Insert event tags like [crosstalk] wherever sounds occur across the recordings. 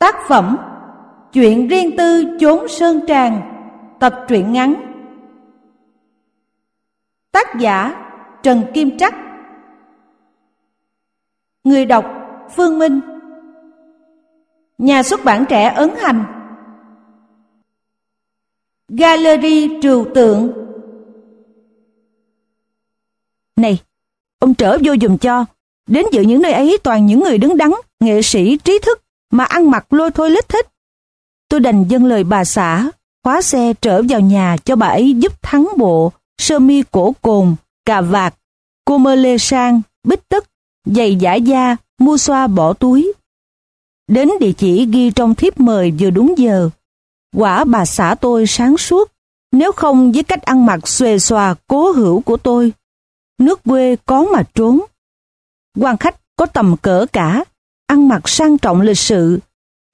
Tác phẩm Chuyện riêng tư chốn sơn tràng Tập truyện ngắn. Tác giả Trần Kim Trắc. Người đọc Phương Minh. Nhà xuất bản trẻ ấn hành. Gallery trừu tượng. Này, ông trở vô dùm cho. Đến dự những nơi ấy toàn những người đứng đắn Nghệ sĩ, trí thức. Mà ăn mặc lôi thôi lít thích. Tôi đành dâng lời bà xã Khóa xe trở vào nhà cho bà ấy giúp thắng bộ Sơ mi cổ cồn, cà vạt Cô mơ lê sang, bích tất Giày giả da, mua xoa bỏ túi. Đến địa chỉ ghi trong thiếp mời vừa đúng giờ. Quả bà xã tôi sáng suốt Nếu không với cách ăn mặc xuề xòa cố hữu của tôi Nước quê có mà trốn. Quan khách có tầm cỡ cả, ăn mặc sang trọng lịch sự,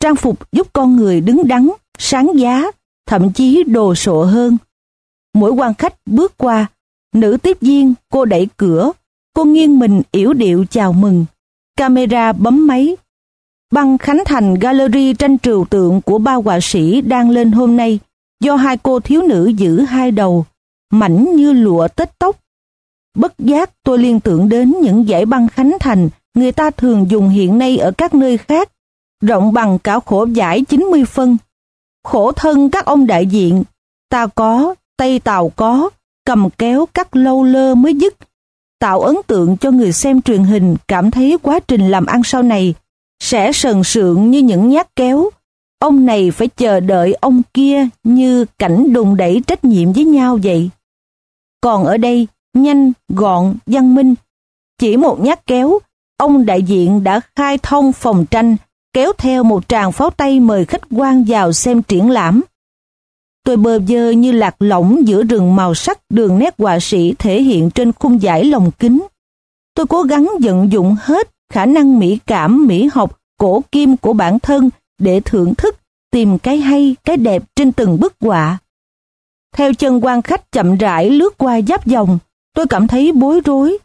trang phục giúp con người đứng đắn, sáng giá, thậm chí đồ sộ hơn. Mỗi quan khách bước qua, nữ tiếp viên cô đẩy cửa, cô nghiêng mình yểu điệu chào mừng. Camera bấm máy. Băng khánh thành gallery tranh trừu tượng của ba họa sĩ đang lên hôm nay do hai cô thiếu nữ giữ hai đầu, mảnh như lụa tết tóc, Bất giác tôi liên tưởng đến những giải băng khánh thành người ta thường dùng hiện nay ở các nơi khác, rộng bằng cả khổ giải 90 phân. Khổ thân các ông đại diện, ta có, Tây Tàu có, cầm kéo cắt lâu lơ mới dứt, tạo ấn tượng cho người xem truyền hình cảm thấy quá trình làm ăn sau này sẽ sần sượng như những nhát kéo. Ông này phải chờ đợi ông kia như cảnh đùng đẩy trách nhiệm với nhau vậy. Còn ở đây, nhanh, gọn, văn minh. Chỉ một nhát kéo, ông đại diện đã khai thông phòng tranh, kéo theo một tràng pháo tay mời khách quan vào xem triển lãm. Tôi bơ vơ như lạc lõng giữa rừng màu sắc đường nét họa sĩ thể hiện trên khung giải lồng kính. Tôi cố gắng vận dụng hết khả năng mỹ cảm, mỹ học, cổ kim của bản thân để thưởng thức, tìm cái hay, cái đẹp trên từng bức họa. Theo chân quan khách chậm rãi lướt qua giáp dòng, Tôi cảm thấy bối rối.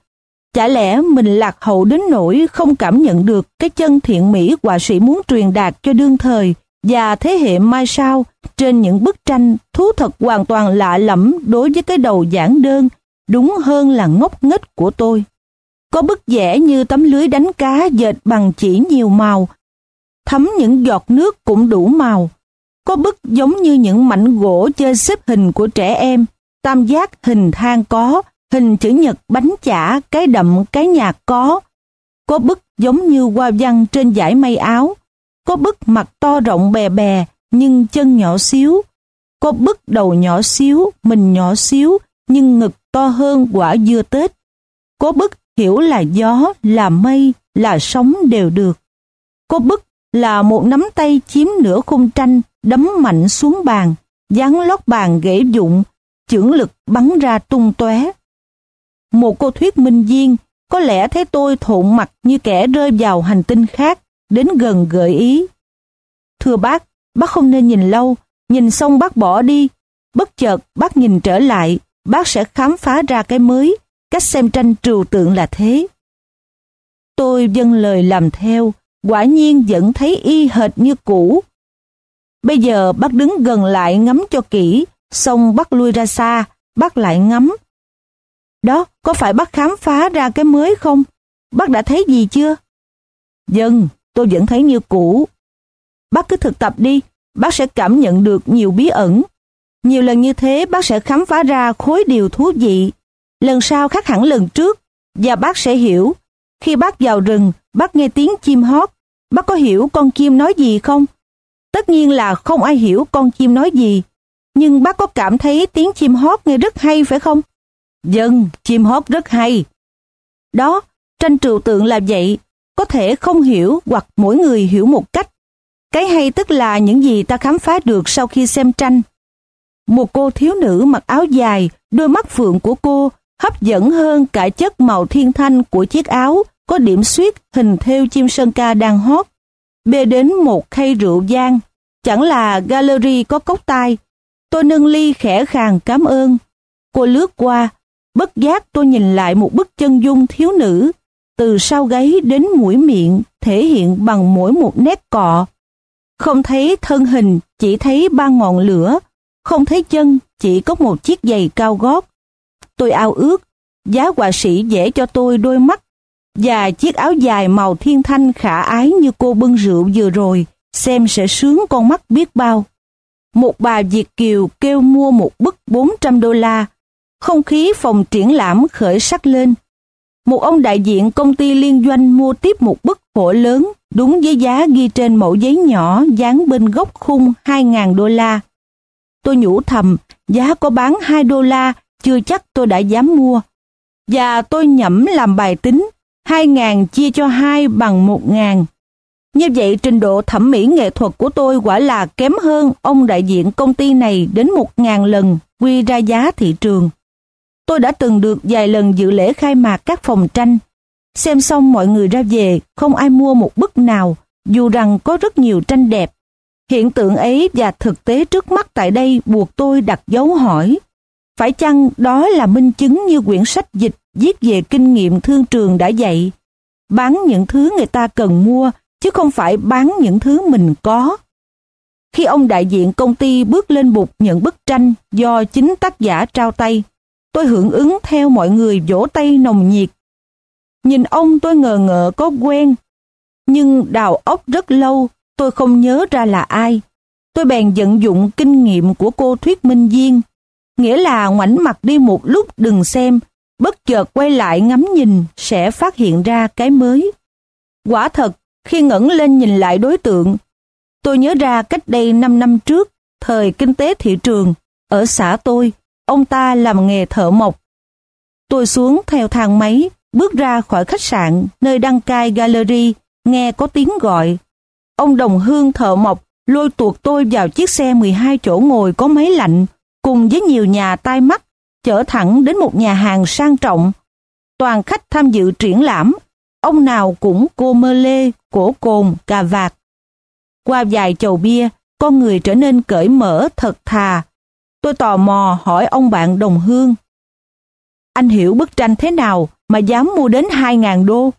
Chả lẽ mình lạc hậu đến nỗi không cảm nhận được cái chân thiện mỹ họa sĩ muốn truyền đạt cho đương thời và thế hệ mai sau trên những bức tranh thú thật hoàn toàn lạ lẫm đối với cái đầu giản đơn, đúng hơn là ngốc nghếch của tôi. Có bức vẽ như tấm lưới đánh cá dệt bằng chỉ nhiều màu, thấm những giọt nước cũng đủ màu. Có bức giống như những mảnh gỗ chơi xếp hình của trẻ em, tam giác hình thang có, hình chữ nhật bánh chả, cái đậm, cái nhạt có. Có bức giống như hoa văn trên dải mây áo. Có bức mặt to rộng bè bè, nhưng chân nhỏ xíu. Có bức đầu nhỏ xíu, mình nhỏ xíu, nhưng ngực to hơn quả dưa Tết. Có bức hiểu là gió, là mây, là sóng đều được. Có bức là một nắm tay chiếm nửa khung tranh, đấm mạnh xuống bàn, dán lót bàn ghế dụng, chưởng lực bắn ra tung tóe. Một cô thuyết minh viên có lẽ thấy tôi thộn mặt như kẻ rơi vào hành tinh khác, đến gần gợi ý. Thưa bác, bác không nên nhìn lâu, nhìn xong bác bỏ đi. Bất chợt bác nhìn trở lại, bác sẽ khám phá ra cái mới, cách xem tranh trừu tượng là thế. Tôi dâng lời làm theo, quả nhiên vẫn thấy y hệt như cũ. Bây giờ bác đứng gần lại ngắm cho kỹ, xong bác lui ra xa, bác lại ngắm, đó, có phải bác khám phá ra cái mới không? Bác đã thấy gì chưa? Dân, tôi vẫn thấy như cũ. Bác cứ thực tập đi, bác sẽ cảm nhận được nhiều bí ẩn. Nhiều lần như thế bác sẽ khám phá ra khối điều thú vị. Lần sau khác hẳn lần trước, và bác sẽ hiểu. Khi bác vào rừng, bác nghe tiếng chim hót. Bác có hiểu con chim nói gì không? Tất nhiên là không ai hiểu con chim nói gì. Nhưng bác có cảm thấy tiếng chim hót nghe rất hay phải không? Dân, chim hót rất hay. Đó, tranh trừu tượng là vậy, có thể không hiểu hoặc mỗi người hiểu một cách. Cái hay tức là những gì ta khám phá được sau khi xem tranh. Một cô thiếu nữ mặc áo dài, đôi mắt phượng của cô hấp dẫn hơn cả chất màu thiên thanh của chiếc áo có điểm xuyết hình theo chim sơn ca đang hót. Bê đến một khay rượu giang, chẳng là gallery có cốc tai. Tôi nâng ly khẽ khàng cảm ơn. Cô lướt qua, Bất giác tôi nhìn lại một bức chân dung thiếu nữ, từ sau gáy đến mũi miệng thể hiện bằng mỗi một nét cọ. Không thấy thân hình, chỉ thấy ba ngọn lửa. Không thấy chân, chỉ có một chiếc giày cao gót. Tôi ao ước, giá họa sĩ vẽ cho tôi đôi mắt và chiếc áo dài màu thiên thanh khả ái như cô bưng rượu vừa rồi, xem sẽ sướng con mắt biết bao. Một bà Việt Kiều kêu mua một bức 400 đô la. Không khí phòng triển lãm khởi sắc lên. Một ông đại diện công ty liên doanh mua tiếp một bức hổ lớn đúng với giá ghi trên mẫu giấy nhỏ dán bên góc khung 2.000 đô la. Tôi nhủ thầm, giá có bán 2 đô la, chưa chắc tôi đã dám mua. Và tôi nhẩm làm bài tính, 2.000 chia cho 2 bằng 1.000. Như vậy trình độ thẩm mỹ nghệ thuật của tôi quả là kém hơn ông đại diện công ty này đến 1.000 lần quy ra giá thị trường. Tôi đã từng được vài lần dự lễ khai mạc các phòng tranh. Xem xong mọi người ra về, không ai mua một bức nào, dù rằng có rất nhiều tranh đẹp. Hiện tượng ấy và thực tế trước mắt tại đây buộc tôi đặt dấu hỏi. Phải chăng đó là minh chứng như quyển sách dịch viết về kinh nghiệm thương trường đã dạy? Bán những thứ người ta cần mua, chứ không phải bán những thứ mình có. Khi ông đại diện công ty bước lên bục nhận bức tranh do chính tác giả trao tay, tôi hưởng ứng theo mọi người vỗ tay nồng nhiệt. Nhìn ông tôi ngờ ngợ có quen, nhưng đào ốc rất lâu tôi không nhớ ra là ai. Tôi bèn vận dụng kinh nghiệm của cô thuyết minh viên, nghĩa là ngoảnh mặt đi một lúc đừng xem, bất chợt quay lại ngắm nhìn sẽ phát hiện ra cái mới. Quả thật, khi ngẩng lên nhìn lại đối tượng, tôi nhớ ra cách đây 5 năm trước, thời kinh tế thị trường, ở xã tôi, ông ta làm nghề thợ mộc. Tôi xuống theo thang máy, bước ra khỏi khách sạn nơi đăng cai gallery, nghe có tiếng gọi. Ông đồng hương thợ mộc lôi tuột tôi vào chiếc xe 12 chỗ ngồi có máy lạnh, cùng với nhiều nhà tai mắt, chở thẳng đến một nhà hàng sang trọng. Toàn khách tham dự triển lãm, ông nào cũng cô mơ lê, cổ cồn, cà vạt. Qua vài chầu bia, con người trở nên cởi mở, thật thà, Tôi tò mò hỏi ông bạn đồng hương. Anh hiểu bức tranh thế nào mà dám mua đến 2.000 đô?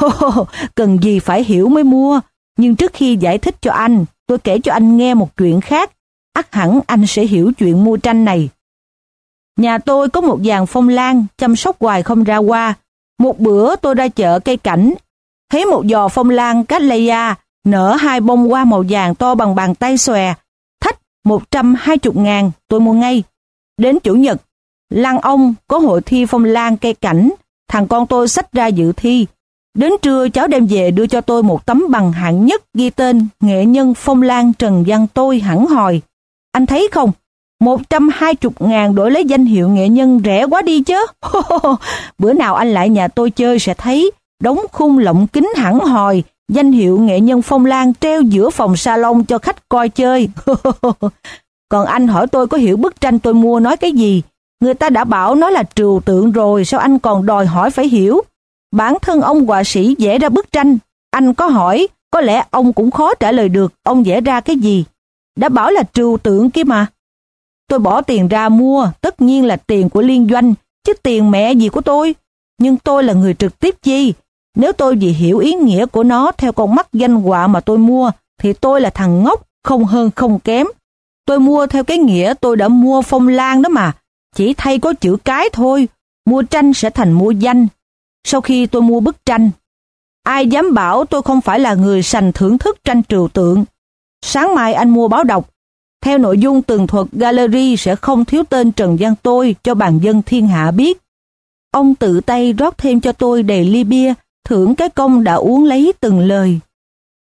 Hô, cần gì phải hiểu mới mua. Nhưng trước khi giải thích cho anh, tôi kể cho anh nghe một chuyện khác. ắt hẳn anh sẽ hiểu chuyện mua tranh này. Nhà tôi có một dàn phong lan, chăm sóc hoài không ra qua. Một bữa tôi ra chợ cây cảnh, thấy một giò phong lan Cattleya nở hai bông hoa màu vàng to bằng bàn tay xòe, 120 ngàn tôi mua ngay. Đến Chủ nhật, Lan ông có hội thi phong lan cây cảnh, thằng con tôi sách ra dự thi. Đến trưa cháu đem về đưa cho tôi một tấm bằng hạng nhất ghi tên nghệ nhân phong lan Trần Văn Tôi hẳn hòi. Anh thấy không? 120 ngàn đổi lấy danh hiệu nghệ nhân rẻ quá đi chứ. [laughs] Bữa nào anh lại nhà tôi chơi sẽ thấy đóng khung lộng kính hẳn hòi danh hiệu nghệ nhân phong lan treo giữa phòng salon cho khách coi chơi. [laughs] Còn anh hỏi tôi có hiểu bức tranh tôi mua nói cái gì? Người ta đã bảo nó là trừu tượng rồi, sao anh còn đòi hỏi phải hiểu? Bản thân ông họa sĩ vẽ ra bức tranh, anh có hỏi, có lẽ ông cũng khó trả lời được ông vẽ ra cái gì. Đã bảo là trừu tượng kia mà. Tôi bỏ tiền ra mua, tất nhiên là tiền của liên doanh, chứ tiền mẹ gì của tôi. Nhưng tôi là người trực tiếp chi, nếu tôi vì hiểu ý nghĩa của nó theo con mắt danh họa mà tôi mua, thì tôi là thằng ngốc, không hơn không kém. Tôi mua theo cái nghĩa tôi đã mua phong lan đó mà, chỉ thay có chữ cái thôi, mua tranh sẽ thành mua danh. Sau khi tôi mua bức tranh, ai dám bảo tôi không phải là người sành thưởng thức tranh trừu tượng. Sáng mai anh mua báo đọc, theo nội dung tường thuật gallery sẽ không thiếu tên Trần Giang Tôi cho bàn dân thiên hạ biết. Ông tự tay rót thêm cho tôi đầy ly bia, thưởng cái công đã uống lấy từng lời.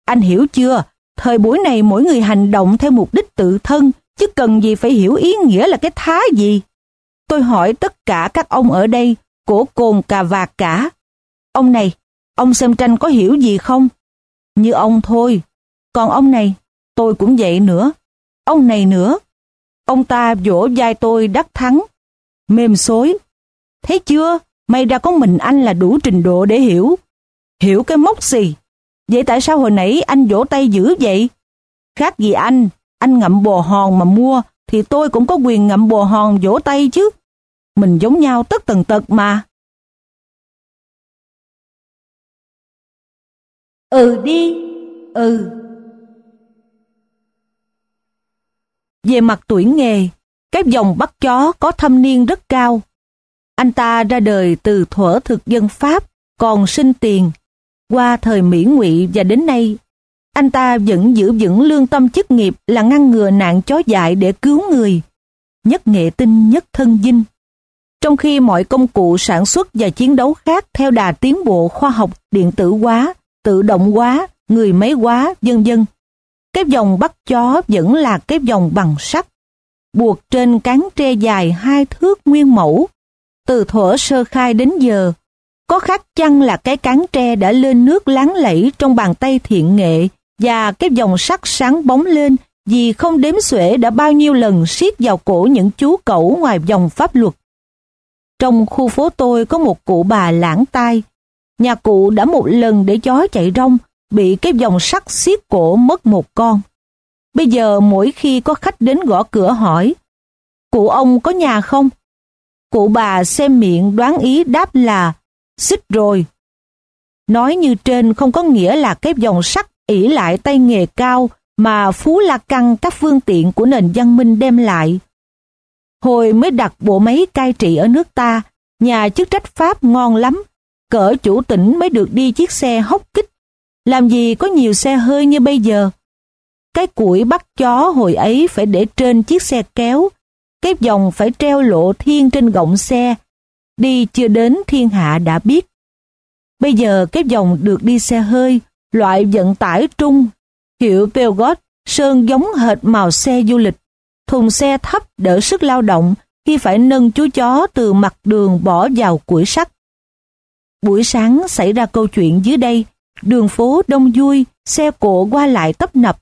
Anh hiểu chưa? Thời buổi này mỗi người hành động theo mục đích tự thân, chứ cần gì phải hiểu ý nghĩa là cái thá gì. Tôi hỏi tất cả các ông ở đây, cổ cồn cà vạt cả. Ông này, ông xem tranh có hiểu gì không? Như ông thôi. Còn ông này, tôi cũng vậy nữa. Ông này nữa. Ông ta vỗ vai tôi đắc thắng. Mềm xối. Thấy chưa? May ra có mình anh là đủ trình độ để hiểu. Hiểu cái mốc gì? Vậy tại sao hồi nãy anh vỗ tay dữ vậy? Khác gì anh, anh ngậm bồ hòn mà mua, thì tôi cũng có quyền ngậm bồ hòn vỗ tay chứ. Mình giống nhau tất tần tật mà. Ừ đi, ừ. Về mặt tuổi nghề, cái dòng bắt chó có thâm niên rất cao. Anh ta ra đời từ thuở thực dân Pháp, còn sinh tiền. Qua thời Mỹ ngụy và đến nay, anh ta vẫn giữ vững lương tâm chức nghiệp là ngăn ngừa nạn chó dại để cứu người. Nhất nghệ tinh nhất thân dinh. Trong khi mọi công cụ sản xuất và chiến đấu khác theo đà tiến bộ khoa học điện tử hóa, tự động hóa, người máy hóa, vân vân. Cái vòng bắt chó vẫn là cái vòng bằng sắt, buộc trên cán tre dài hai thước nguyên mẫu. Từ thuở sơ khai đến giờ, có khác chăng là cái cán tre đã lên nước láng lẫy trong bàn tay thiện nghệ và cái dòng sắt sáng bóng lên vì không đếm xuể đã bao nhiêu lần siết vào cổ những chú cẩu ngoài dòng pháp luật. Trong khu phố tôi có một cụ bà lãng tai. Nhà cụ đã một lần để chó chạy rong, bị cái dòng sắt siết cổ mất một con. Bây giờ mỗi khi có khách đến gõ cửa hỏi, cụ ông có nhà không? Cụ bà xem miệng đoán ý đáp là, xích rồi. Nói như trên không có nghĩa là cái dòng sắt ỷ lại tay nghề cao mà Phú La Căng các phương tiện của nền văn minh đem lại. Hồi mới đặt bộ máy cai trị ở nước ta, nhà chức trách Pháp ngon lắm, cỡ chủ tỉnh mới được đi chiếc xe hốc kích. Làm gì có nhiều xe hơi như bây giờ. Cái củi bắt chó hồi ấy phải để trên chiếc xe kéo, cái dòng phải treo lộ thiên trên gọng xe. Đi chưa đến thiên hạ đã biết. Bây giờ cái dòng được đi xe hơi, loại vận tải trung, hiệu Peugeot, sơn giống hệt màu xe du lịch thùng xe thấp đỡ sức lao động khi phải nâng chú chó từ mặt đường bỏ vào củi sắt. Buổi sáng xảy ra câu chuyện dưới đây, đường phố đông vui, xe cộ qua lại tấp nập.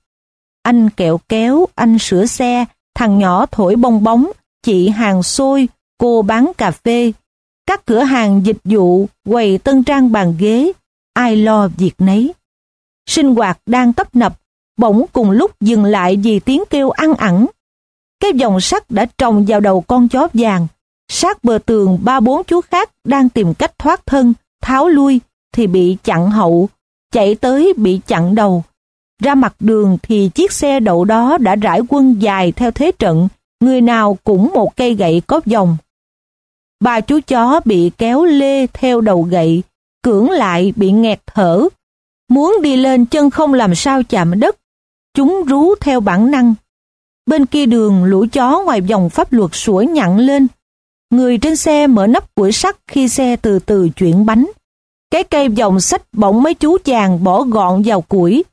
Anh kẹo kéo, anh sửa xe, thằng nhỏ thổi bong bóng, chị hàng xôi, cô bán cà phê. Các cửa hàng dịch vụ, quầy tân trang bàn ghế, ai lo việc nấy. Sinh hoạt đang tấp nập, bỗng cùng lúc dừng lại vì tiếng kêu ăn ẳng cái dòng sắt đã trồng vào đầu con chó vàng. Sát bờ tường ba bốn chú khác đang tìm cách thoát thân, tháo lui thì bị chặn hậu, chạy tới bị chặn đầu. Ra mặt đường thì chiếc xe đậu đó đã rải quân dài theo thế trận, người nào cũng một cây gậy có vòng. Ba chú chó bị kéo lê theo đầu gậy, cưỡng lại bị nghẹt thở. Muốn đi lên chân không làm sao chạm đất. Chúng rú theo bản năng, Bên kia đường lũ chó ngoài vòng pháp luật sủa nhặn lên. Người trên xe mở nắp củi sắt khi xe từ từ chuyển bánh. Cái cây dòng sách bỗng mấy chú chàng bỏ gọn vào củi.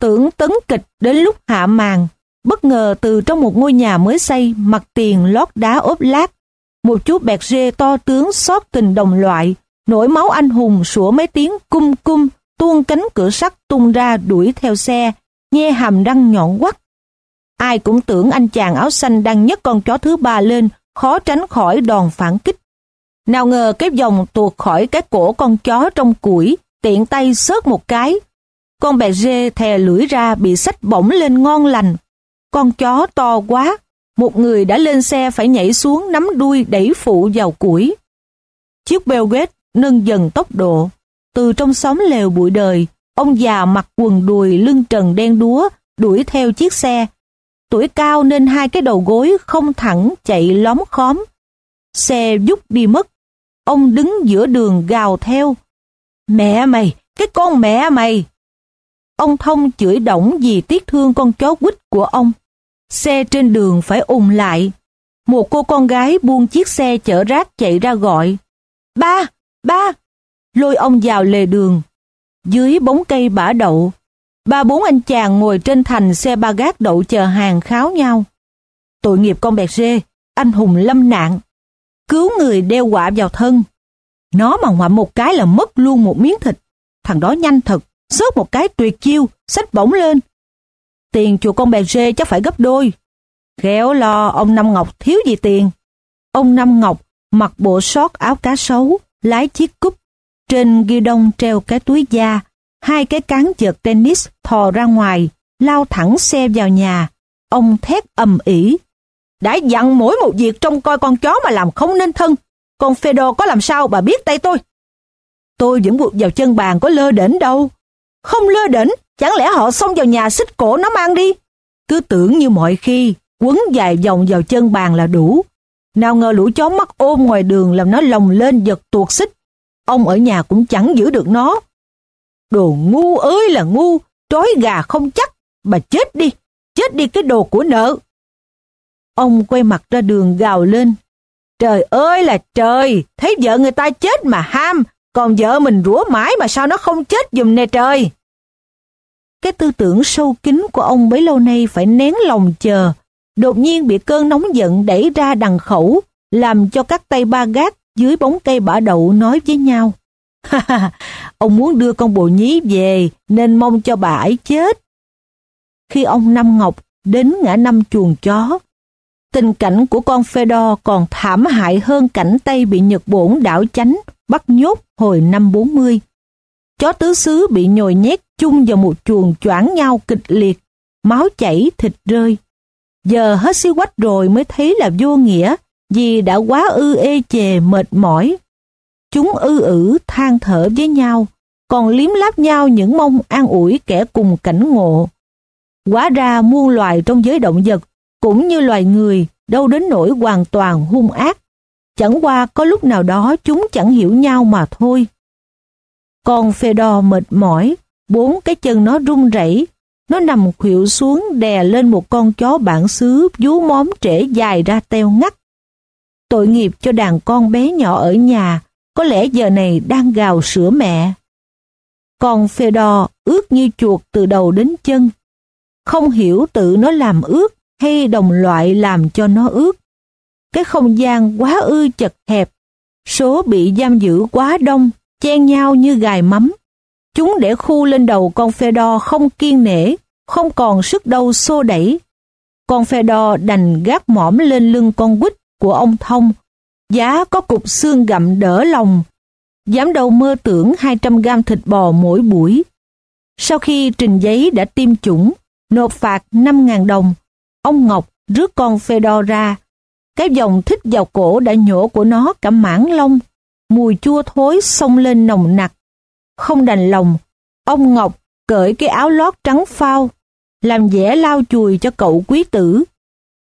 Tưởng tấn kịch đến lúc hạ màn. Bất ngờ từ trong một ngôi nhà mới xây mặt tiền lót đá ốp lát. Một chú bẹt rê to tướng xót tình đồng loại. Nổi máu anh hùng sủa mấy tiếng cung cung tuôn cánh cửa sắt tung ra đuổi theo xe. Nhe hàm răng nhọn quắt Ai cũng tưởng anh chàng áo xanh đang nhấc con chó thứ ba lên, khó tránh khỏi đòn phản kích. Nào ngờ cái vòng tuột khỏi cái cổ con chó trong củi, tiện tay xớt một cái. Con bè rê thè lưỡi ra bị sách bổng lên ngon lành. Con chó to quá, một người đã lên xe phải nhảy xuống nắm đuôi đẩy phụ vào củi. Chiếc Belgate nâng dần tốc độ. Từ trong xóm lều bụi đời, ông già mặc quần đùi lưng trần đen đúa đuổi theo chiếc xe Tuổi cao nên hai cái đầu gối không thẳng chạy lóm khóm. Xe giúp đi mất. Ông đứng giữa đường gào theo. Mẹ mày, cái con mẹ mày. Ông Thông chửi động vì tiếc thương con chó quýt của ông. Xe trên đường phải ùn lại. Một cô con gái buông chiếc xe chở rác chạy ra gọi. Ba, ba, lôi ông vào lề đường. Dưới bóng cây bả đậu, Ba bốn anh chàng ngồi trên thành xe ba gác đậu chờ hàng kháo nhau. Tội nghiệp con bẹt rê, anh hùng lâm nạn. Cứu người đeo quả vào thân. Nó mà ngoạm một cái là mất luôn một miếng thịt. Thằng đó nhanh thật, sớt một cái tuyệt chiêu, xách bổng lên. Tiền chùa con bè rê chắc phải gấp đôi. Khéo lo ông Năm Ngọc thiếu gì tiền. Ông Năm Ngọc mặc bộ sót áo cá sấu, lái chiếc cúp. Trên ghi đông treo cái túi da, hai cái cán vợt tennis thò ra ngoài, lao thẳng xe vào nhà. Ông thét ầm ĩ. Đã dặn mỗi một việc trông coi con chó mà làm không nên thân. Con Fedor có làm sao bà biết tay tôi? Tôi vẫn buộc vào chân bàn có lơ đỉnh đâu. Không lơ đỉnh, chẳng lẽ họ xông vào nhà xích cổ nó mang đi? Cứ tưởng như mọi khi, quấn dài vòng vào chân bàn là đủ. Nào ngờ lũ chó mắt ôm ngoài đường làm nó lồng lên giật tuột xích. Ông ở nhà cũng chẳng giữ được nó. Đồ ngu ơi là ngu, trói gà không chắc, bà chết đi, chết đi cái đồ của nợ. Ông quay mặt ra đường gào lên. Trời ơi là trời, thấy vợ người ta chết mà ham, còn vợ mình rủa mãi mà sao nó không chết dùm nè trời. Cái tư tưởng sâu kín của ông bấy lâu nay phải nén lòng chờ, đột nhiên bị cơn nóng giận đẩy ra đằng khẩu, làm cho các tay ba gác dưới bóng cây bả đậu nói với nhau. ông muốn đưa con bồ nhí về nên mong cho bà ấy chết. Khi ông Năm Ngọc đến ngã năm chuồng chó, tình cảnh của con Fedor còn thảm hại hơn cảnh tay bị Nhật Bổn đảo chánh bắt nhốt hồi năm 40. Chó tứ xứ bị nhồi nhét chung vào một chuồng choảng nhau kịch liệt, máu chảy thịt rơi. Giờ hết xí quách rồi mới thấy là vô nghĩa vì đã quá ư ê chề mệt mỏi. Chúng ư ử than thở với nhau, còn liếm láp nhau những mong an ủi kẻ cùng cảnh ngộ. Quá ra muôn loài trong giới động vật, cũng như loài người, đâu đến nỗi hoàn toàn hung ác. Chẳng qua có lúc nào đó chúng chẳng hiểu nhau mà thôi con phê đo mệt mỏi, bốn cái chân nó run rẩy, nó nằm khuỵu xuống đè lên một con chó bản xứ vú móm trễ dài ra teo ngắt. Tội nghiệp cho đàn con bé nhỏ ở nhà, có lẽ giờ này đang gào sữa mẹ. con phê đo ướt như chuột từ đầu đến chân. Không hiểu tự nó làm ướt hay đồng loại làm cho nó ướt. Cái không gian quá ư chật hẹp, số bị giam giữ quá đông, chen nhau như gài mắm. Chúng để khu lên đầu con phe đo không kiên nể, không còn sức đâu xô đẩy. Con phe đo đành gác mõm lên lưng con quýt của ông Thông, giá có cục xương gặm đỡ lòng. Dám đâu mơ tưởng 200 gram thịt bò mỗi buổi. Sau khi trình giấy đã tiêm chủng, nộp phạt 5.000 đồng, ông Ngọc rước con phe đo ra. Cái vòng thích vào cổ đã nhổ của nó cả mảng lông, mùi chua thối xông lên nồng nặc. Không đành lòng, ông Ngọc cởi cái áo lót trắng phao, làm vẻ lau chùi cho cậu quý tử.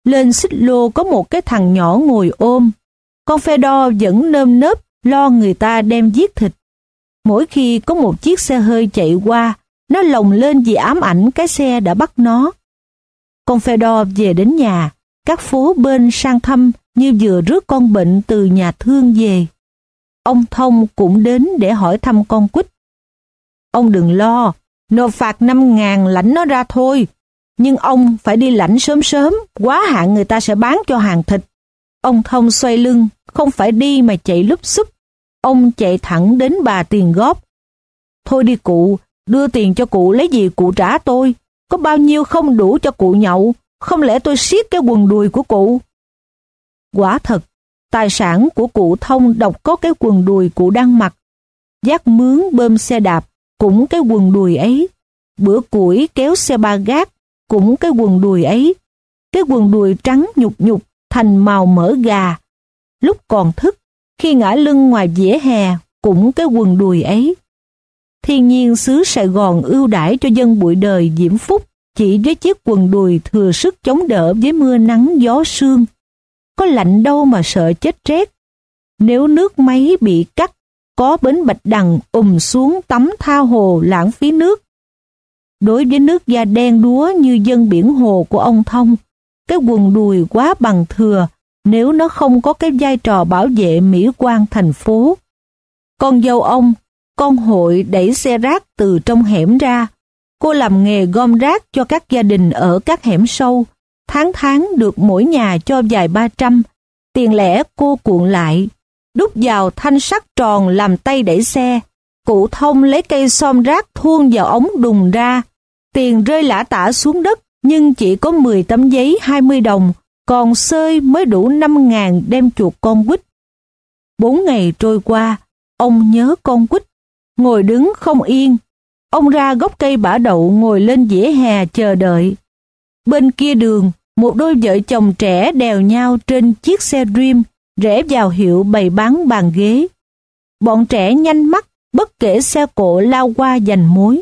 Lên xích lô có một cái thằng nhỏ ngồi ôm. Con phe đo vẫn nơm nớp lo người ta đem giết thịt. Mỗi khi có một chiếc xe hơi chạy qua, nó lồng lên vì ám ảnh cái xe đã bắt nó. Con phe đo về đến nhà, các phố bên sang thăm như vừa rước con bệnh từ nhà thương về. Ông Thông cũng đến để hỏi thăm con quýt. Ông đừng lo, nộp phạt 5 ngàn lãnh nó ra thôi. Nhưng ông phải đi lãnh sớm sớm, quá hạn người ta sẽ bán cho hàng thịt. Ông Thông xoay lưng, không phải đi mà chạy lúp xúp. Ông chạy thẳng đến bà tiền góp. Thôi đi cụ, đưa tiền cho cụ lấy gì cụ trả tôi. Có bao nhiêu không đủ cho cụ nhậu, không lẽ tôi siết cái quần đùi của cụ? Quả thật, tài sản của cụ thông độc có cái quần đùi cụ đang mặc. Giác mướn bơm xe đạp, cũng cái quần đùi ấy. Bữa củi kéo xe ba gác, cũng cái quần đùi ấy. Cái quần đùi trắng nhục nhục, thành màu mỡ gà. Lúc còn thức, khi ngã lưng ngoài vỉa hè, cũng cái quần đùi ấy. Thiên nhiên xứ Sài Gòn ưu đãi cho dân bụi đời diễm phúc chỉ với chiếc quần đùi thừa sức chống đỡ với mưa nắng gió sương. Có lạnh đâu mà sợ chết rét. Nếu nước máy bị cắt, có bến bạch đằng ùm xuống tắm tha hồ lãng phí nước. Đối với nước da đen đúa như dân biển hồ của ông Thông, cái quần đùi quá bằng thừa nếu nó không có cái vai trò bảo vệ mỹ quan thành phố. Con dâu ông, con hội đẩy xe rác từ trong hẻm ra, Cô làm nghề gom rác cho các gia đình ở các hẻm sâu, tháng tháng được mỗi nhà cho vài ba trăm. Tiền lẻ cô cuộn lại, đút vào thanh sắt tròn làm tay đẩy xe. Cụ thông lấy cây xom rác thuôn vào ống đùng ra. Tiền rơi lã tả xuống đất, nhưng chỉ có 10 tấm giấy 20 đồng, còn sơi mới đủ 5 ngàn đem chuột con quýt. Bốn ngày trôi qua, ông nhớ con quýt, ngồi đứng không yên, Ông ra gốc cây bả đậu ngồi lên dĩa hè chờ đợi. Bên kia đường, một đôi vợ chồng trẻ đèo nhau trên chiếc xe Dream rẽ vào hiệu bày bán bàn ghế. Bọn trẻ nhanh mắt, bất kể xe cộ lao qua giành mối.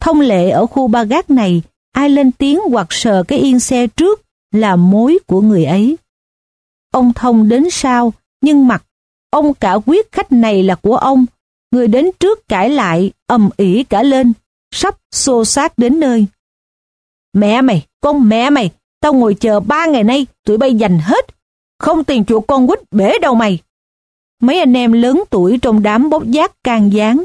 Thông lệ ở khu ba gác này, ai lên tiếng hoặc sờ cái yên xe trước là mối của người ấy. Ông Thông đến sau, nhưng mặt, ông cả quyết khách này là của ông. Người đến trước cãi lại, ầm ĩ cả lên, sắp xô sát đến nơi. Mẹ mày, con mẹ mày, tao ngồi chờ ba ngày nay, tụi bay dành hết. Không tiền chuộc con quýt bể đầu mày. Mấy anh em lớn tuổi trong đám bốc giác can gián.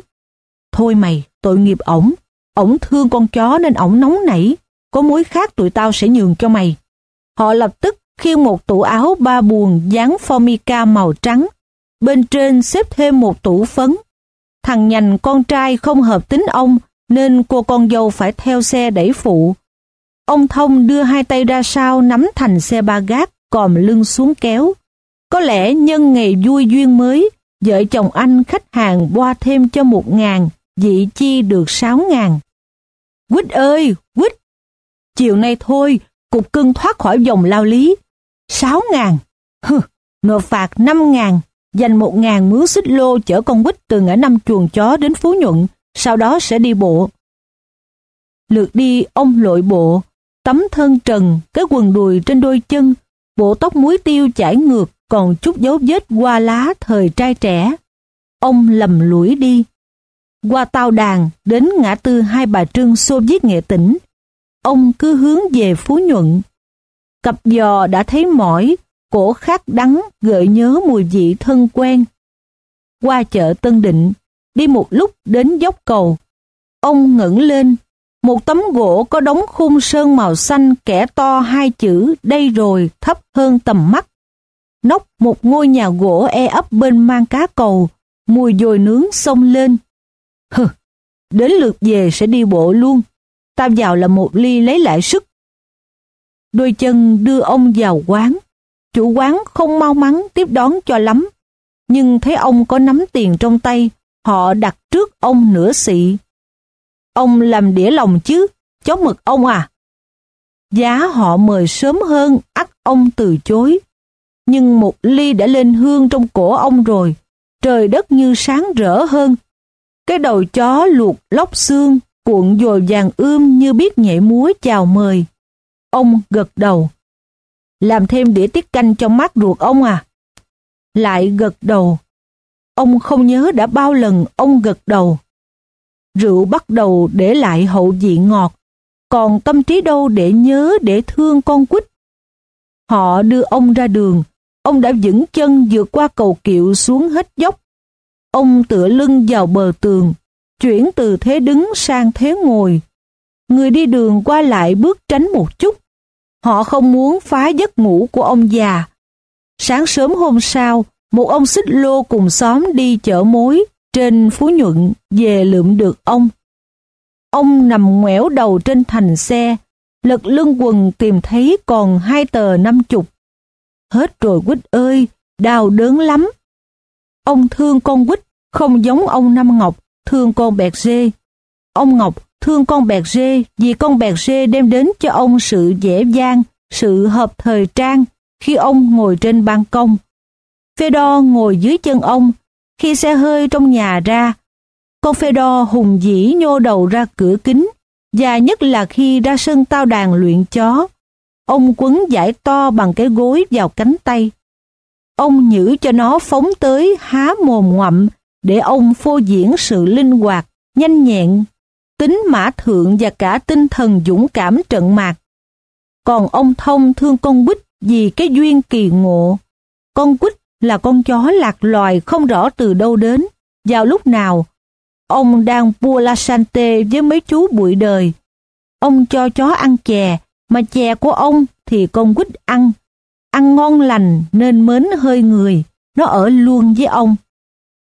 Thôi mày, tội nghiệp ổng. Ổng thương con chó nên ổng nóng nảy. Có mối khác tụi tao sẽ nhường cho mày. Họ lập tức khiêng một tủ áo ba buồn dán formica màu trắng. Bên trên xếp thêm một tủ phấn. Thằng nhành con trai không hợp tính ông nên cô con dâu phải theo xe đẩy phụ. Ông Thông đưa hai tay ra sau nắm thành xe ba gác, còm lưng xuống kéo. Có lẽ nhân ngày vui duyên mới, vợ chồng anh khách hàng boa thêm cho một ngàn, dị chi được sáu ngàn. Quýt ơi, quýt! Chiều nay thôi, cục cưng thoát khỏi vòng lao lý. Sáu ngàn! Hừ, nộp phạt năm ngàn, dành một ngàn mướn xích lô chở con quýt từ ngã năm chuồng chó đến Phú Nhuận, sau đó sẽ đi bộ. Lượt đi ông lội bộ, tấm thân trần, cái quần đùi trên đôi chân, bộ tóc muối tiêu chảy ngược còn chút dấu vết qua lá thời trai trẻ. Ông lầm lũi đi. Qua tàu đàn đến ngã tư hai bà Trưng Xô Viết Nghệ tỉnh. Ông cứ hướng về Phú Nhuận. Cặp giò đã thấy mỏi, cổ khát đắng gợi nhớ mùi vị thân quen. Qua chợ Tân Định, đi một lúc đến dốc cầu. Ông ngẩng lên, một tấm gỗ có đóng khung sơn màu xanh kẻ to hai chữ đây rồi thấp hơn tầm mắt. Nóc một ngôi nhà gỗ e ấp bên mang cá cầu, mùi dồi nướng xông lên. Hừ, đến lượt về sẽ đi bộ luôn. Tao vào là một ly lấy lại sức. Đôi chân đưa ông vào quán. Chủ quán không mau mắn tiếp đón cho lắm. Nhưng thấy ông có nắm tiền trong tay, họ đặt trước ông nửa xị. Ông làm đĩa lòng chứ, chó mực ông à. Giá họ mời sớm hơn, ắt ông từ chối. Nhưng một ly đã lên hương trong cổ ông rồi, trời đất như sáng rỡ hơn. Cái đầu chó luộc lóc xương, cuộn dồi vàng ươm như biết nhảy múa chào mời. Ông gật đầu. Làm thêm đĩa tiết canh cho mắt ruột ông à? Lại gật đầu. Ông không nhớ đã bao lần ông gật đầu. Rượu bắt đầu để lại hậu vị ngọt, còn tâm trí đâu để nhớ để thương con quýt. Họ đưa ông ra đường, ông đã vững chân vượt qua cầu kiệu xuống hết dốc. Ông tựa lưng vào bờ tường, chuyển từ thế đứng sang thế ngồi. Người đi đường qua lại bước tránh một chút. Họ không muốn phá giấc ngủ của ông già. Sáng sớm hôm sau, một ông xích lô cùng xóm đi chở mối trên Phú Nhuận về lượm được ông. Ông nằm ngoẻo đầu trên thành xe, lật lưng quần tìm thấy còn hai tờ năm chục. Hết rồi quýt ơi, đau đớn lắm. Ông thương con quýt, không giống ông Năm Ngọc, thương con bẹt dê Ông Ngọc thương con bẹt dê vì con bẹt dê đem đến cho ông sự dễ dàng, sự hợp thời trang khi ông ngồi trên ban công. Phê đo ngồi dưới chân ông, khi xe hơi trong nhà ra, con phê đo hùng dĩ nhô đầu ra cửa kính, và nhất là khi ra sân tao đàn luyện chó. Ông quấn giải to bằng cái gối vào cánh tay. Ông nhử cho nó phóng tới há mồm ngoậm để ông phô diễn sự linh hoạt, nhanh nhẹn, tính mã thượng và cả tinh thần dũng cảm trận mạc. Còn ông Thông thương con quýt vì cái duyên kỳ ngộ. Con quýt là con chó lạc loài không rõ từ đâu đến, vào lúc nào. Ông đang pua la sante với mấy chú bụi đời. Ông cho chó ăn chè, mà chè của ông thì con quýt ăn. Ăn ngon lành nên mến hơi người, nó ở luôn với ông.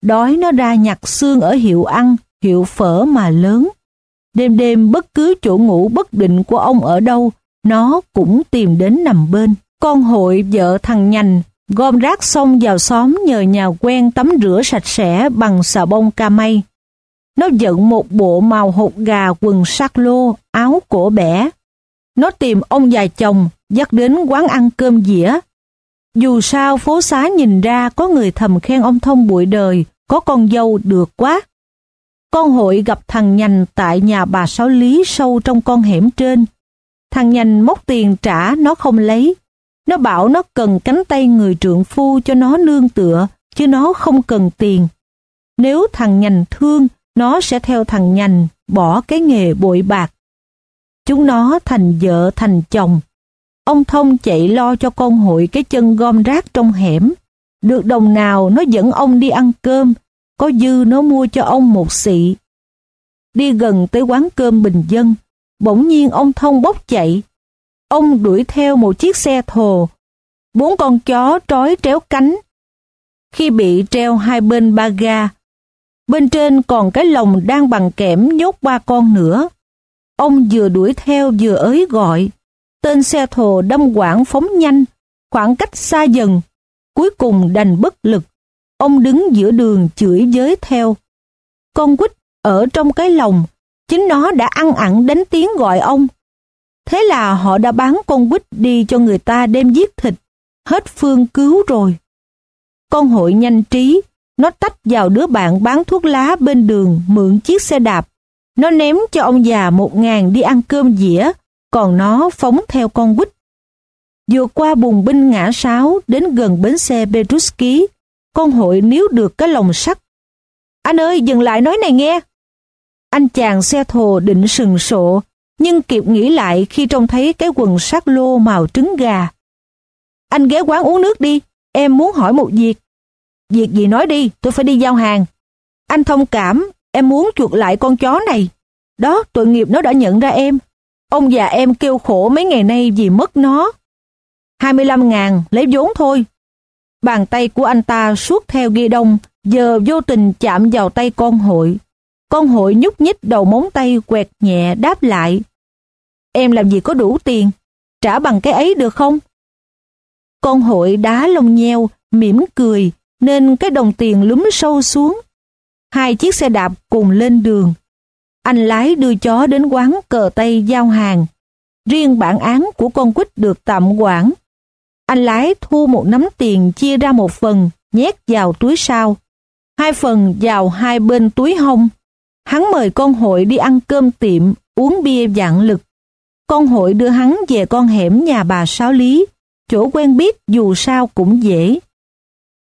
Đói nó ra nhặt xương ở hiệu ăn, hiệu phở mà lớn. Đêm đêm bất cứ chỗ ngủ bất định của ông ở đâu, nó cũng tìm đến nằm bên. Con hội vợ thằng nhành gom rác xong vào xóm nhờ nhà quen tắm rửa sạch sẽ bằng xà bông ca mây. Nó giận một bộ màu hột gà quần sắc lô, áo cổ bẻ. Nó tìm ông già chồng, dắt đến quán ăn cơm dĩa. Dù sao phố xá nhìn ra có người thầm khen ông thông bụi đời, có con dâu được quá. Con hội gặp thằng nhành tại nhà bà Sáu Lý sâu trong con hẻm trên. Thằng nhanh móc tiền trả nó không lấy. Nó bảo nó cần cánh tay người trượng phu cho nó nương tựa, chứ nó không cần tiền. Nếu thằng nhành thương, nó sẽ theo thằng nhành, bỏ cái nghề bội bạc. Chúng nó thành vợ thành chồng. Ông Thông chạy lo cho con hội cái chân gom rác trong hẻm. Được đồng nào nó dẫn ông đi ăn cơm, có dư nó mua cho ông một xị. Đi gần tới quán cơm bình dân, bỗng nhiên ông Thông bốc chạy. Ông đuổi theo một chiếc xe thồ, bốn con chó trói tréo cánh. Khi bị treo hai bên ba ga, bên trên còn cái lồng đang bằng kẽm nhốt ba con nữa. Ông vừa đuổi theo vừa ới gọi, tên xe thồ đâm quảng phóng nhanh, khoảng cách xa dần, cuối cùng đành bất lực. Ông đứng giữa đường chửi giới theo. Con quýt ở trong cái lồng, chính nó đã ăn ặn đánh tiếng gọi ông. Thế là họ đã bán con quýt đi cho người ta đem giết thịt, hết phương cứu rồi. Con hội nhanh trí, nó tách vào đứa bạn bán thuốc lá bên đường mượn chiếc xe đạp. Nó ném cho ông già một ngàn đi ăn cơm dĩa, còn nó phóng theo con quýt. vừa qua bùng binh ngã sáo đến gần bến xe Petruski, con hội níu được cái lồng sắt. Anh ơi, dừng lại nói này nghe. Anh chàng xe thồ định sừng sộ, nhưng kịp nghĩ lại khi trông thấy cái quần sát lô màu trứng gà. Anh ghé quán uống nước đi, em muốn hỏi một việc. Việc gì nói đi, tôi phải đi giao hàng. Anh thông cảm, em muốn chuột lại con chó này. Đó, tội nghiệp nó đã nhận ra em. Ông già em kêu khổ mấy ngày nay vì mất nó. 25 ngàn, lấy vốn thôi. Bàn tay của anh ta suốt theo ghi đông, giờ vô tình chạm vào tay con hội. Con hội nhúc nhích đầu móng tay quẹt nhẹ đáp lại. Em làm gì có đủ tiền, trả bằng cái ấy được không? Con hội đá lông nheo, mỉm cười, nên cái đồng tiền lúm sâu xuống. Hai chiếc xe đạp cùng lên đường. Anh lái đưa chó đến quán cờ Tây giao hàng. Riêng bản án của con quýt được tạm quản. Anh lái thu một nắm tiền chia ra một phần, nhét vào túi sau. Hai phần vào hai bên túi hông. Hắn mời con hội đi ăn cơm tiệm, uống bia dạng lực. Con hội đưa hắn về con hẻm nhà bà Sáu Lý, chỗ quen biết dù sao cũng dễ.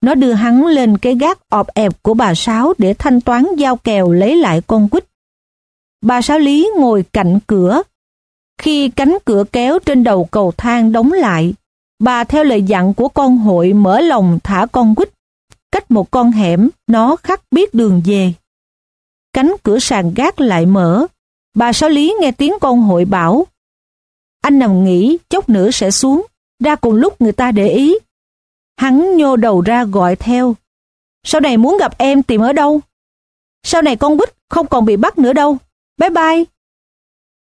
Nó đưa hắn lên cái gác ọp ẹp của bà Sáu để thanh toán giao kèo lấy lại con quýt. Bà Sáu Lý ngồi cạnh cửa. Khi cánh cửa kéo trên đầu cầu thang đóng lại, bà theo lời dặn của con hội mở lòng thả con quýt. Cách một con hẻm, nó khắc biết đường về. Cánh cửa sàn gác lại mở. Bà Sáu Lý nghe tiếng con hội bảo. Anh nằm nghỉ, chốc nữa sẽ xuống. Ra cùng lúc người ta để ý. Hắn nhô đầu ra gọi theo. Sau này muốn gặp em tìm ở đâu? Sau này con quýt không còn bị bắt nữa đâu. Bye bye.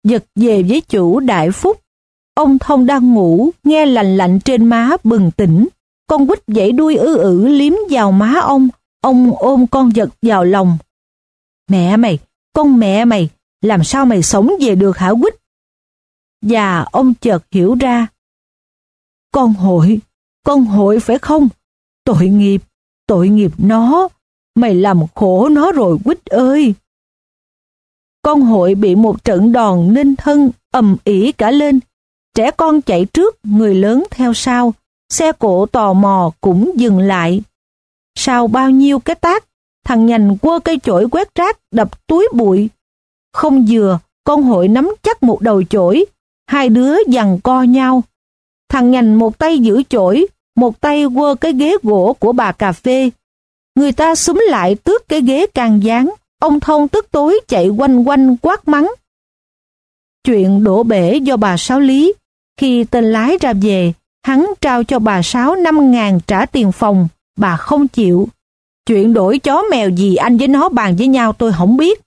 Giật về với chủ đại phúc. Ông Thông đang ngủ, nghe lành lạnh trên má bừng tỉnh. Con quýt dãy đuôi ư ử liếm vào má ông. Ông ôm con giật vào lòng. Mẹ mày, con mẹ mày, làm sao mày sống về được hả quýt? Và ông chợt hiểu ra. Con hội, con hội phải không? Tội nghiệp, tội nghiệp nó. Mày làm khổ nó rồi quýt ơi. Con hội bị một trận đòn nên thân ầm ỉ cả lên. Trẻ con chạy trước, người lớn theo sau. Xe cộ tò mò cũng dừng lại. Sau bao nhiêu cái tác, thằng nhành quơ cây chổi quét rác đập túi bụi. Không vừa, con hội nắm chắc một đầu chổi, hai đứa giằng co nhau. Thằng nhành một tay giữ chổi, một tay quơ cái ghế gỗ của bà cà phê. Người ta súng lại tước cái ghế càng dáng, ông thông tức tối chạy quanh quanh quát mắng. Chuyện đổ bể do bà Sáu Lý, khi tên lái ra về, hắn trao cho bà Sáu năm ngàn trả tiền phòng, bà không chịu. Chuyện đổi chó mèo gì anh với nó bàn với nhau tôi không biết.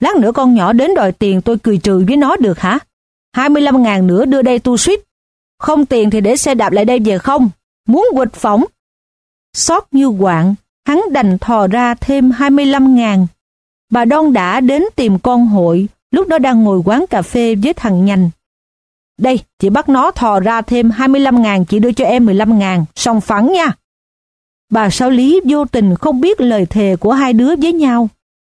Lát nữa con nhỏ đến đòi tiền tôi cười trừ với nó được hả? 25 ngàn nữa đưa đây tu suýt. Không tiền thì để xe đạp lại đây về không? Muốn quịch phỏng. Xót như quạng, hắn đành thò ra thêm 25 ngàn. Bà Đoan đã đến tìm con hội, lúc đó đang ngồi quán cà phê với thằng nhành. Đây, chị bắt nó thò ra thêm 25 ngàn, chị đưa cho em 15 ngàn, xong phẳng nha. Bà sao Lý vô tình không biết lời thề của hai đứa với nhau.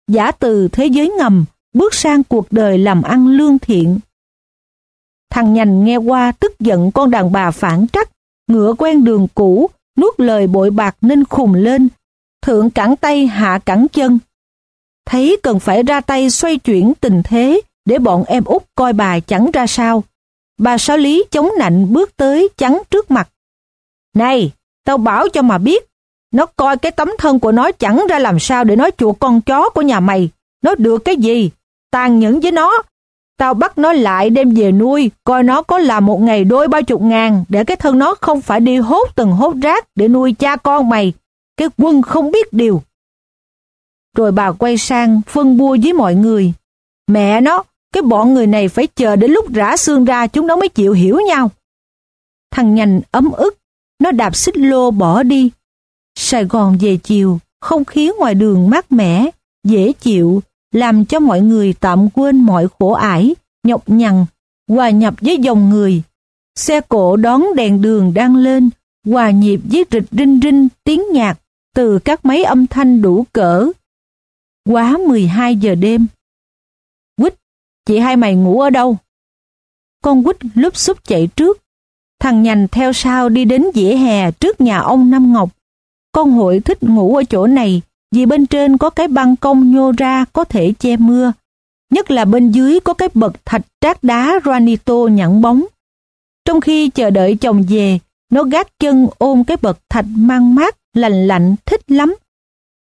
Giả từ thế giới ngầm, bước sang cuộc đời làm ăn lương thiện. Thằng nhành nghe qua tức giận con đàn bà phản trắc, ngựa quen đường cũ, nuốt lời bội bạc nên khùng lên, thượng cẳng tay hạ cẳng chân. Thấy cần phải ra tay xoay chuyển tình thế để bọn em út coi bài chẳng ra sao. Bà sao lý chống nạnh bước tới chắn trước mặt. Này, tao bảo cho mà biết, nó coi cái tấm thân của nó chẳng ra làm sao để nói chuột con chó của nhà mày. Nó được cái gì? Tàn nhẫn với nó. Tao bắt nó lại đem về nuôi, coi nó có làm một ngày đôi ba chục ngàn, để cái thân nó không phải đi hốt từng hốt rác để nuôi cha con mày. Cái quân không biết điều. Rồi bà quay sang phân bua với mọi người. Mẹ nó, cái bọn người này phải chờ đến lúc rã xương ra chúng nó mới chịu hiểu nhau. Thằng nhành ấm ức, nó đạp xích lô bỏ đi. Sài Gòn về chiều, không khí ngoài đường mát mẻ, dễ chịu, làm cho mọi người tạm quên mọi khổ ải, nhọc nhằn, hòa nhập với dòng người. Xe cộ đón đèn đường đang lên, hòa nhịp với rịch rinh rinh tiếng nhạc từ các máy âm thanh đủ cỡ. Quá 12 giờ đêm. Quýt, chị hai mày ngủ ở đâu? Con quýt lúp xúp chạy trước. Thằng nhành theo sau đi đến dĩa hè trước nhà ông Năm Ngọc. Con hội thích ngủ ở chỗ này vì bên trên có cái băng công nhô ra có thể che mưa. Nhất là bên dưới có cái bậc thạch trát đá granito nhẵn bóng. Trong khi chờ đợi chồng về, nó gác chân ôm cái bậc thạch mang mát, lành lạnh, thích lắm.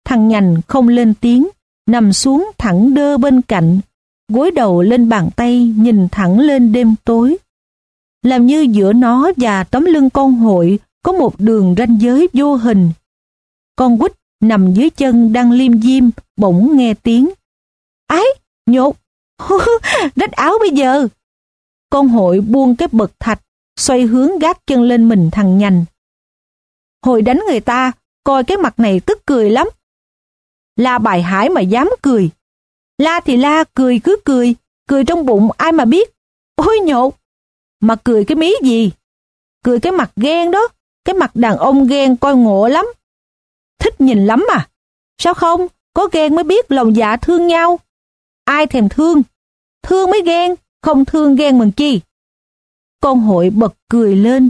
Thằng nhành không lên tiếng, nằm xuống thẳng đơ bên cạnh, gối đầu lên bàn tay nhìn thẳng lên đêm tối. Làm như giữa nó và tấm lưng con hội có một đường ranh giới vô hình. Con quýt nằm dưới chân đang liêm diêm, bỗng nghe tiếng. Ái, nhột, [laughs] rách áo bây giờ. Con hội buông cái bậc thạch, xoay hướng gác chân lên mình thằng nhành. hội đánh người ta, coi cái mặt này tức cười lắm. La bài hải mà dám cười. La thì la, cười cứ cười, cười trong bụng ai mà biết. Ôi nhột, mà cười cái mí gì? Cười cái mặt ghen đó, cái mặt đàn ông ghen coi ngộ lắm. Thích nhìn lắm mà. Sao không? Có ghen mới biết lòng dạ thương nhau. Ai thèm thương? Thương mới ghen, không thương ghen mừng chi. Con hội bật cười lên.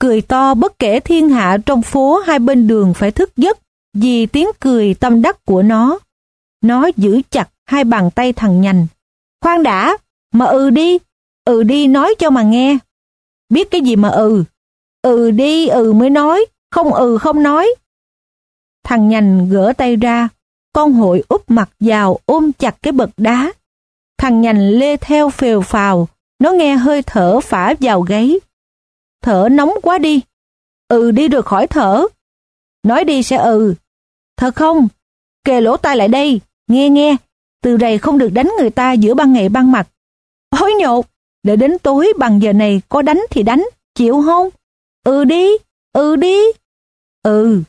Cười to bất kể thiên hạ trong phố hai bên đường phải thức giấc vì tiếng cười tâm đắc của nó. Nó giữ chặt hai bàn tay thằng nhành. Khoan đã, mà ừ đi, ừ đi nói cho mà nghe. Biết cái gì mà ừ, ừ đi ừ mới nói, không ừ không nói. Thằng nhành gỡ tay ra, con hội úp mặt vào ôm chặt cái bậc đá. Thằng nhành lê theo phèo phào, nó nghe hơi thở phả vào gáy. Thở nóng quá đi. Ừ đi rồi khỏi thở. Nói đi sẽ ừ. Thật không? Kề lỗ tai lại đây, nghe nghe. Từ đây không được đánh người ta giữa ban ngày ban mặt. Ôi nhột, để đến tối bằng giờ này có đánh thì đánh, chịu không? Ừ đi, ừ đi. Ừ.